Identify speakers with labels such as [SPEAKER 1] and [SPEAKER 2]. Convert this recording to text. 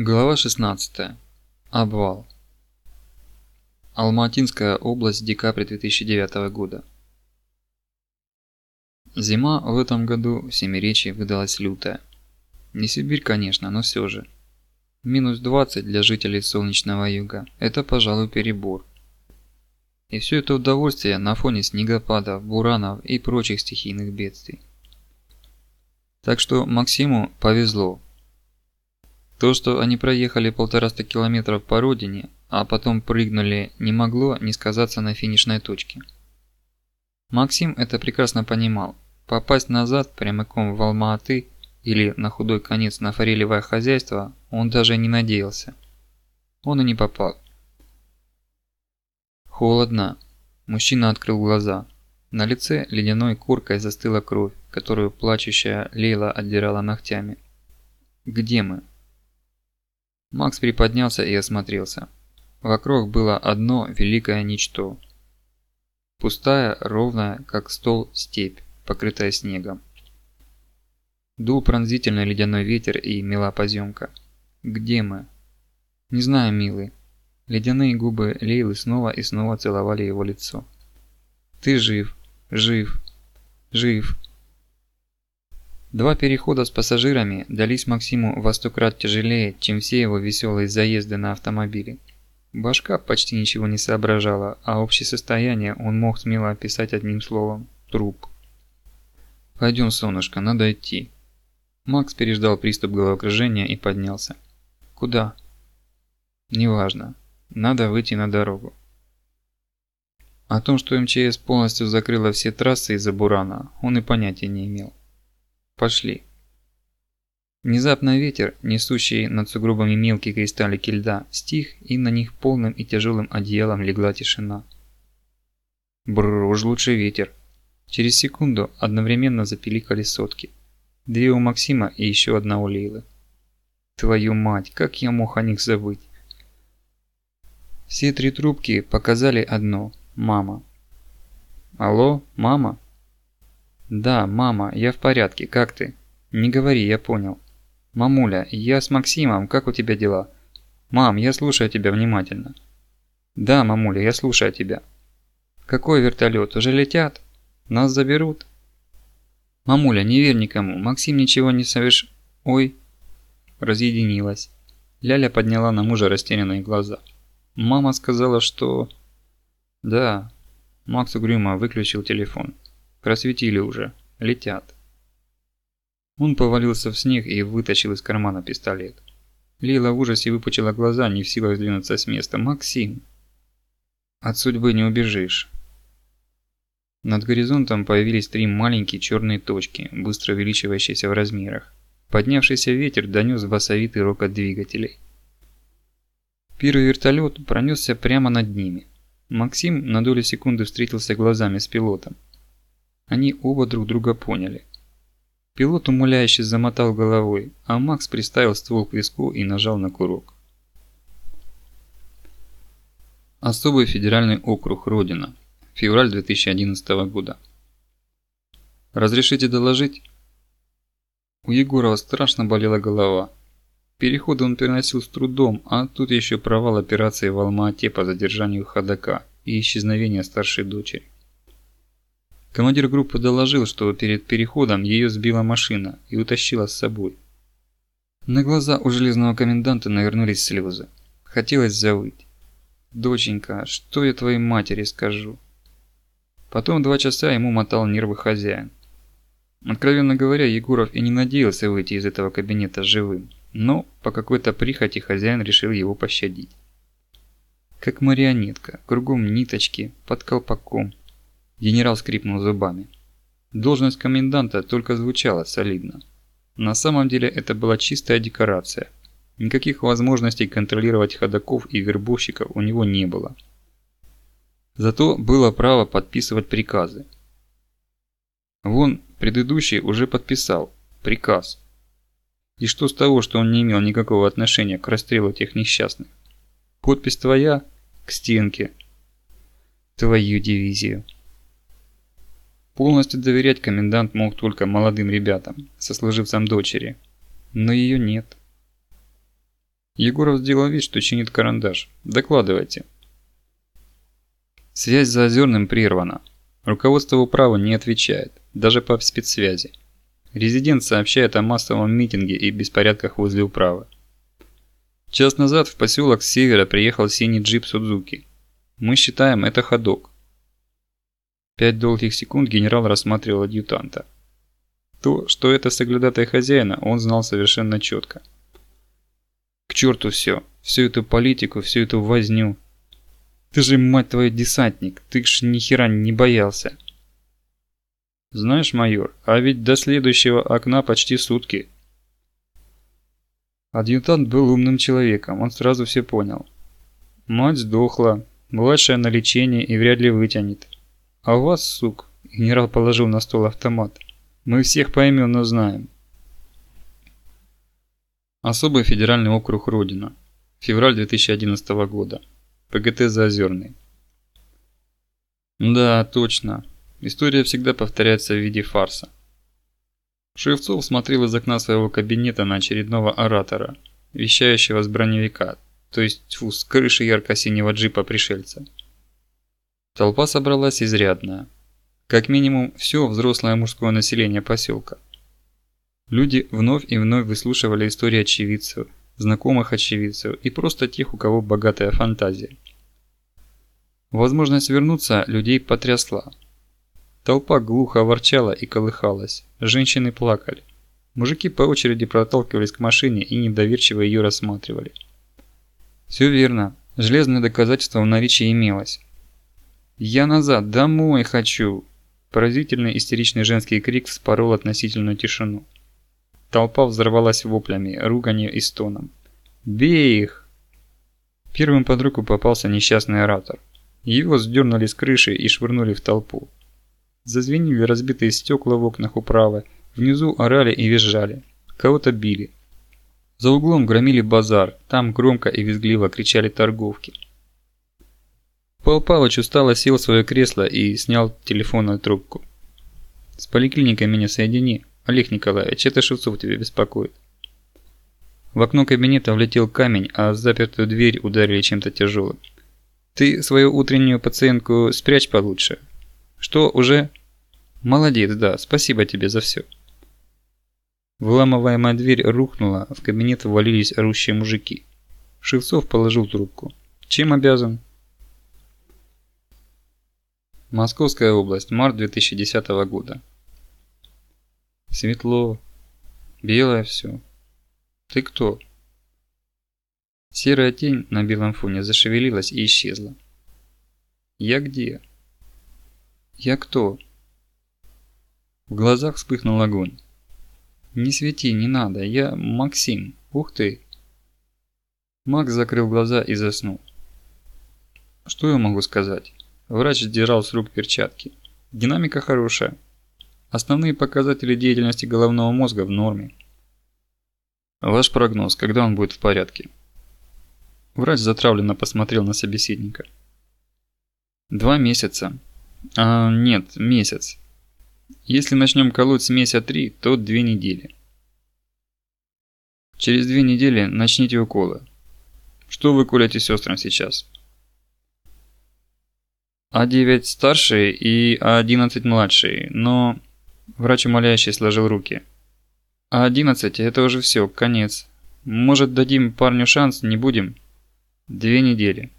[SPEAKER 1] Глава 16. Обвал. Алматинская область, декабрь 2009 года. Зима в этом году в Семиречье выдалась лютая. Не Сибирь, конечно, но все же. Минус 20 для жителей солнечного юга – это, пожалуй, перебор. И все это удовольствие на фоне снегопадов, буранов и прочих стихийных бедствий. Так что Максиму повезло, то, что они проехали полтораста километров по родине, а потом прыгнули, не могло не сказаться на финишной точке. Максим это прекрасно понимал. Попасть назад прямиком в Алма-Аты или на худой конец на форелевое хозяйство он даже не надеялся. Он и не попал. Холодно. Мужчина открыл глаза. На лице ледяной коркой застыла кровь, которую плачущая Лейла отдирала ногтями. «Где мы?» Макс приподнялся и осмотрелся. Вокруг было одно великое ничто. Пустая, ровная, как стол, степь, покрытая снегом. Дул пронзительный ледяной ветер и мела поземка. «Где мы?» «Не знаю, милый». Ледяные губы Лейлы снова и снова целовали его лицо. «Ты жив, жив, жив». Два перехода с пассажирами дались Максиму во сто крат тяжелее, чем все его веселые заезды на автомобиле. Башка почти ничего не соображала, а общее состояние он мог смело описать одним словом – труп. «Пойдем, солнышко, надо идти». Макс переждал приступ головокружения и поднялся. «Куда?» «Неважно. Надо выйти на дорогу». О том, что МЧС полностью закрыла все трассы из-за Бурана, он и понятия не имел. Пошли. Внезапно ветер, несущий над сугробами мелкие кристаллики льда, стих, и на них полным и тяжелым одеялом легла тишина. Бррр, уж лучше ветер. Через секунду одновременно запиликали сотки. Две у Максима и еще одна у Лейлы. Твою мать, как я мог о них забыть? Все три трубки показали одно – мама. Алло, мама? «Да, мама, я в порядке, как ты?» «Не говори, я понял». «Мамуля, я с Максимом, как у тебя дела?» «Мам, я слушаю тебя внимательно». «Да, мамуля, я слушаю тебя». «Какой вертолет? Уже летят? Нас заберут?» «Мамуля, не верь никому, Максим ничего не соверш...» «Ой...» Разъединилась. Ляля подняла на мужа растерянные глаза. «Мама сказала, что...» «Да...» Макс угрюмо выключил телефон. Просветили уже. Летят. Он повалился в снег и вытащил из кармана пистолет. Лила в ужасе выпучила глаза, не в силах сдвинуться с места. «Максим!» «От судьбы не убежишь!» Над горизонтом появились три маленькие черные точки, быстро увеличивающиеся в размерах. Поднявшийся ветер донес басовитый рокот двигателей. Первый вертолет пронесся прямо над ними. Максим на долю секунды встретился глазами с пилотом. Они оба друг друга поняли. Пилот умоляюще замотал головой, а Макс приставил ствол к виску и нажал на курок. Особый федеральный округ Родина. Февраль 2011 года. Разрешите доложить? У Егорова страшно болела голова. Переходы он переносил с трудом, а тут еще провал операции в Алма-Ате по задержанию ходока и исчезновение старшей дочери. Командир группы доложил, что перед переходом ее сбила машина и утащила с собой. На глаза у железного коменданта навернулись слезы. Хотелось завыть. «Доченька, что я твоей матери скажу?» Потом два часа ему мотал нервы хозяин. Откровенно говоря, Егоров и не надеялся выйти из этого кабинета живым, но по какой-то прихоти хозяин решил его пощадить. Как марионетка, кругом ниточки, под колпаком, Генерал скрипнул зубами. Должность коменданта только звучала солидно. На самом деле это была чистая декорация. Никаких возможностей контролировать ходоков и вербовщиков у него не было. Зато было право подписывать приказы. Вон, предыдущий уже подписал. Приказ. И что с того, что он не имел никакого отношения к расстрелу тех несчастных? Подпись твоя? К стенке. Твою дивизию. Полностью доверять комендант мог только молодым ребятам, сослуживцам дочери. Но ее нет. Егоров сделал вид, что чинит карандаш. Докладывайте. Связь за Озерным прервана. Руководство управы не отвечает, даже по спецсвязи. Резидент сообщает о массовом митинге и беспорядках возле управы. Час назад в поселок с севера приехал синий джип Судзуки. Мы считаем это ходок. Пять долгих секунд генерал рассматривал адъютанта. То, что это соглядатай хозяина, он знал совершенно четко. К черту все, всю эту политику, всю эту возню. Ты же, мать твою, десантник, ты ж ни хера не боялся. Знаешь, майор, а ведь до следующего окна почти сутки. Адъютант был умным человеком, он сразу все понял. Мать сдохла, младшая на лечении и вряд ли вытянет. А у вас, сук, генерал положил на стол автомат. Мы всех поименно знаем. Особый федеральный округ Родина. Февраль 2011 года. ПГТ Заозерный. Да, точно. История всегда повторяется в виде фарса. Шевцов смотрел из окна своего кабинета на очередного оратора, вещающего с броневика, то есть тьфу, с крыши ярко-синего джипа пришельца. Толпа собралась изрядная. Как минимум, все взрослое мужское население поселка. Люди вновь и вновь выслушивали истории очевидцев, знакомых очевидцев и просто тех, у кого богатая фантазия. Возможность вернуться людей потрясла. Толпа глухо ворчала и колыхалась, женщины плакали. Мужики по очереди проталкивались к машине и недоверчиво ее рассматривали. Все верно, железное доказательство в наличии имелось. «Я назад, домой хочу!» Поразительный истеричный женский крик вспорол относительную тишину. Толпа взорвалась воплями, руганью и стоном. «Бей их!» Первым под руку попался несчастный оратор. Его сдернули с крыши и швырнули в толпу. Зазвенели разбитые стекла в окнах управы, внизу орали и визжали. Кого-то били. За углом громили базар, там громко и визгливо кричали торговки. Пал Палыч устало сел в свое кресло и снял телефонную трубку. «С поликлиникой меня соедини, Олег Николаевич, это Шевцов тебя беспокоит». В окно кабинета влетел камень, а запертую дверь ударили чем-то тяжелым. «Ты свою утреннюю пациентку спрячь получше». «Что, уже?» «Молодец, да, спасибо тебе за все». Выламываемая дверь рухнула, в кабинет ввалились орущие мужики. Шевцов положил трубку. «Чем обязан?» Московская область, март 2010 года. Светло. Белое все. Ты кто? Серая тень на белом фоне зашевелилась и исчезла. Я где? Я кто? В глазах вспыхнул огонь. Не свети, не надо, я Максим. Ух ты. Макс закрыл глаза и заснул. Что я могу сказать? Врач сдирал с рук перчатки. Динамика хорошая. Основные показатели деятельности головного мозга в норме. Ваш прогноз, когда он будет в порядке? Врач затравленно посмотрел на собеседника. Два месяца. А, нет, месяц. Если начнем колоть с месяца три, то две недели. Через две недели начните уколы. Что вы колите сестрам сейчас? А9 старший и А11 младший, но... Врач умоляющий сложил руки. А11 это уже все, конец. Может дадим парню шанс, не будем? Две недели.